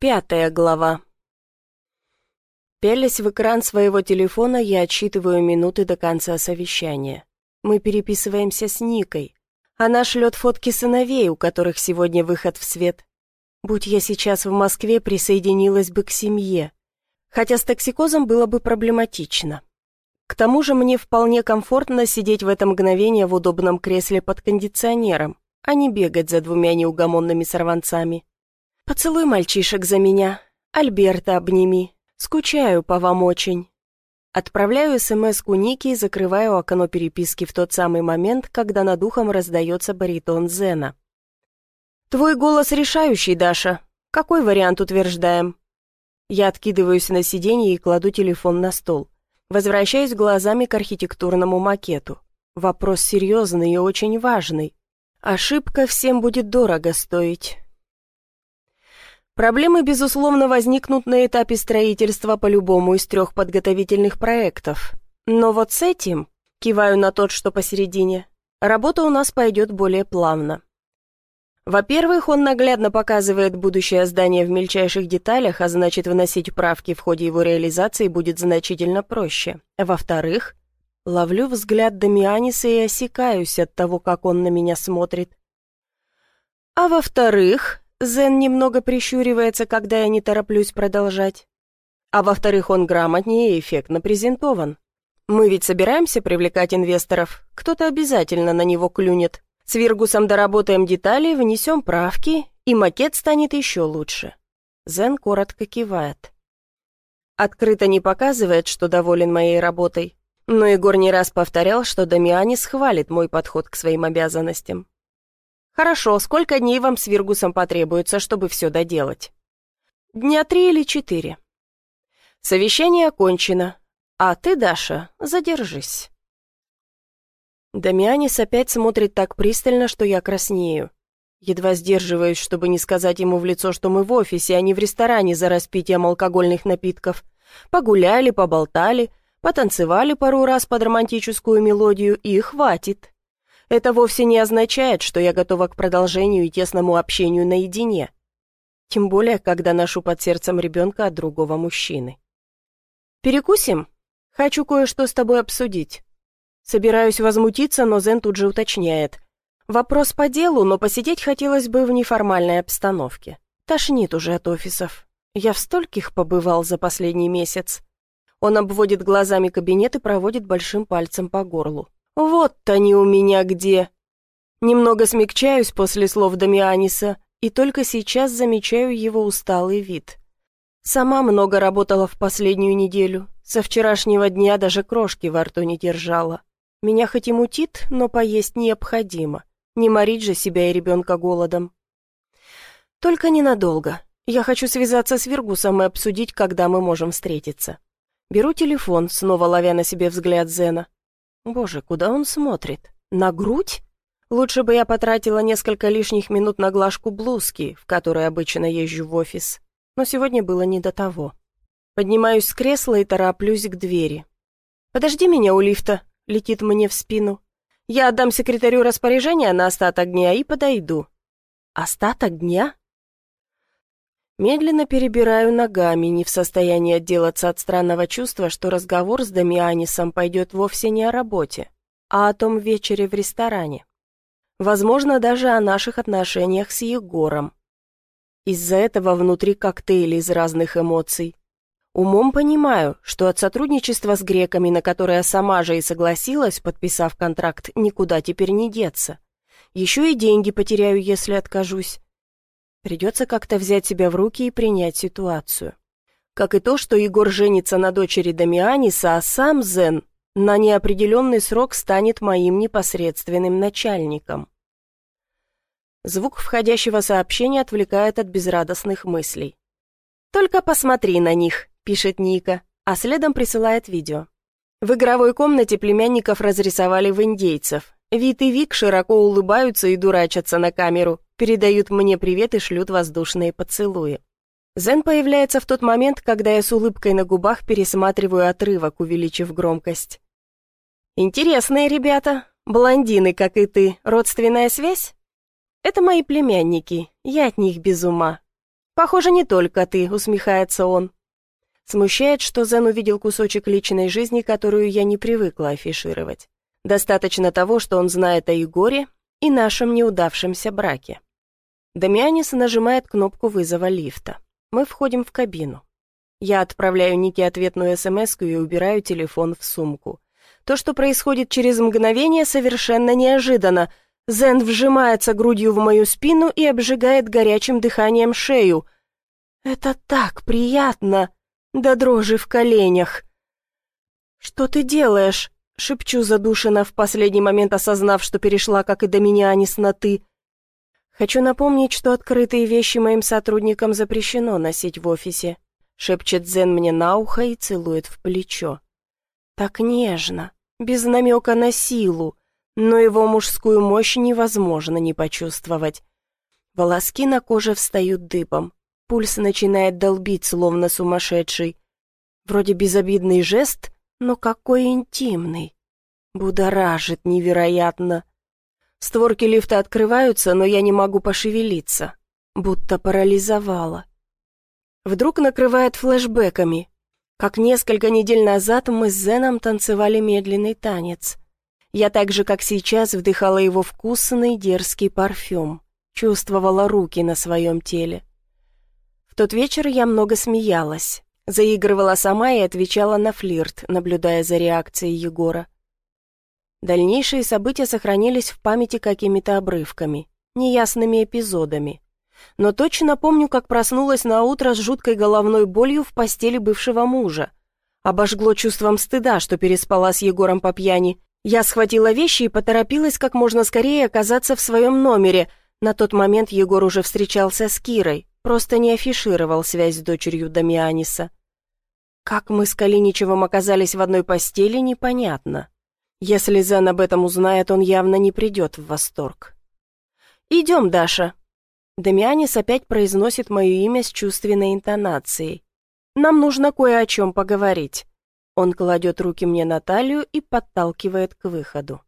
Пятая глава. Пелясь в экран своего телефона, я отсчитываю минуты до конца совещания. Мы переписываемся с Никой. Она шлет фотки сыновей, у которых сегодня выход в свет. Будь я сейчас в Москве, присоединилась бы к семье. Хотя с токсикозом было бы проблематично. К тому же мне вполне комфортно сидеть в это мгновение в удобном кресле под кондиционером, а не бегать за двумя неугомонными сорванцами. «Поцелуй мальчишек за меня. Альберта обними. Скучаю по вам очень». Отправляю СМС-ку Ники и закрываю окно переписки в тот самый момент, когда над ухом раздается баритон Зена. «Твой голос решающий, Даша. Какой вариант утверждаем?» Я откидываюсь на сиденье и кладу телефон на стол. Возвращаюсь глазами к архитектурному макету. Вопрос серьезный и очень важный. Ошибка всем будет дорого стоить. Проблемы, безусловно, возникнут на этапе строительства по любому из трех подготовительных проектов. Но вот с этим, киваю на тот, что посередине, работа у нас пойдет более плавно. Во-первых, он наглядно показывает будущее здание в мельчайших деталях, а значит, вносить правки в ходе его реализации будет значительно проще. Во-вторых, ловлю взгляд Дамианиса и осекаюсь от того, как он на меня смотрит. А во-вторых, Зен немного прищуривается, когда я не тороплюсь продолжать. А во-вторых, он грамотнее и эффектно презентован. Мы ведь собираемся привлекать инвесторов, кто-то обязательно на него клюнет. С Виргусом доработаем детали, внесем правки, и макет станет еще лучше. Зен коротко кивает. Открыто не показывает, что доволен моей работой, но Егор не раз повторял, что Дамианис хвалит мой подход к своим обязанностям. «Хорошо, сколько дней вам с Виргусом потребуется, чтобы все доделать?» «Дня три или четыре». «Совещание окончено. А ты, Даша, задержись». Дамианис опять смотрит так пристально, что я краснею. Едва сдерживаюсь, чтобы не сказать ему в лицо, что мы в офисе, а не в ресторане за распитием алкогольных напитков. Погуляли, поболтали, потанцевали пару раз под романтическую мелодию, и хватит. Это вовсе не означает, что я готова к продолжению и тесному общению наедине. Тем более, когда ношу под сердцем ребенка от другого мужчины. «Перекусим? Хочу кое-что с тобой обсудить». Собираюсь возмутиться, но Зен тут же уточняет. «Вопрос по делу, но посидеть хотелось бы в неформальной обстановке. Тошнит уже от офисов. Я в стольких побывал за последний месяц». Он обводит глазами кабинет и проводит большим пальцем по горлу. Вот они у меня где. Немного смягчаюсь после слов Дамианиса и только сейчас замечаю его усталый вид. Сама много работала в последнюю неделю. Со вчерашнего дня даже крошки во рту не держала. Меня хоть и мутит, но поесть необходимо. Не морить же себя и ребенка голодом. Только ненадолго. Я хочу связаться с Вергусом и обсудить, когда мы можем встретиться. Беру телефон, снова ловя на себе взгляд Зена. Боже, куда он смотрит? На грудь? Лучше бы я потратила несколько лишних минут на глажку блузки, в которой обычно езжу в офис. Но сегодня было не до того. Поднимаюсь с кресла и тороплюсь к двери. «Подожди меня у лифта», — летит мне в спину. «Я отдам секретарю распоряжение на остаток дня и подойду». «Остаток дня?» Медленно перебираю ногами, не в состоянии отделаться от странного чувства, что разговор с Дамианисом пойдет вовсе не о работе, а о том вечере в ресторане. Возможно, даже о наших отношениях с Егором. Из-за этого внутри коктейли из разных эмоций. Умом понимаю, что от сотрудничества с греками, на которое сама же и согласилась, подписав контракт, никуда теперь не деться. Еще и деньги потеряю, если откажусь. Придется как-то взять себя в руки и принять ситуацию. Как и то, что Егор женится на дочери Дамианиса, а сам Зен на неопределенный срок станет моим непосредственным начальником. Звук входящего сообщения отвлекает от безрадостных мыслей. «Только посмотри на них», — пишет Ника, а следом присылает видео. В игровой комнате племянников разрисовали в индейцев. Вит и Вик широко улыбаются и дурачатся на камеру, передают мне привет и шлют воздушные поцелуи. Зен появляется в тот момент, когда я с улыбкой на губах пересматриваю отрывок, увеличив громкость. «Интересные ребята. Блондины, как и ты. Родственная связь?» «Это мои племянники. Я от них без ума. «Похоже, не только ты», — усмехается он. Смущает, что Зен увидел кусочек личной жизни, которую я не привыкла афишировать. Достаточно того, что он знает о Егоре и нашем неудавшемся браке. Дамианис нажимает кнопку вызова лифта. Мы входим в кабину. Я отправляю Нике ответную смс и убираю телефон в сумку. То, что происходит через мгновение, совершенно неожиданно. Зен вжимается грудью в мою спину и обжигает горячим дыханием шею. «Это так приятно!» До дрожи в коленях. «Что ты делаешь?» — шепчу задушенно, в последний момент осознав, что перешла, как и до меня, не на «ты». Хочу напомнить, что открытые вещи моим сотрудникам запрещено носить в офисе. Шепчет Зен мне на ухо и целует в плечо. Так нежно, без намека на силу, но его мужскую мощь невозможно не почувствовать. Волоски на коже встают дыбом, пульс начинает долбить, словно сумасшедший. Вроде безобидный жест, но какой интимный. Будоражит невероятно. Створки лифта открываются, но я не могу пошевелиться. Будто парализовала. Вдруг накрывает флешбеками. Как несколько недель назад мы с Зеном танцевали медленный танец. Я так же, как сейчас, вдыхала его вкусный дерзкий парфюм. Чувствовала руки на своем теле. В тот вечер я много смеялась. Заигрывала сама и отвечала на флирт, наблюдая за реакцией Егора. Дальнейшие события сохранились в памяти какими-то обрывками, неясными эпизодами. Но точно помню, как проснулась на утро с жуткой головной болью в постели бывшего мужа. Обожгло чувством стыда, что переспала с Егором по пьяни. Я схватила вещи и поторопилась как можно скорее оказаться в своем номере. На тот момент Егор уже встречался с Кирой, просто не афишировал связь с дочерью Дамианиса. Как мы с Калиничевым оказались в одной постели, непонятно. Если Зен об этом узнает, он явно не придет в восторг. «Идем, Даша». Дамианис опять произносит мое имя с чувственной интонацией. «Нам нужно кое о чем поговорить». Он кладет руки мне на талию и подталкивает к выходу.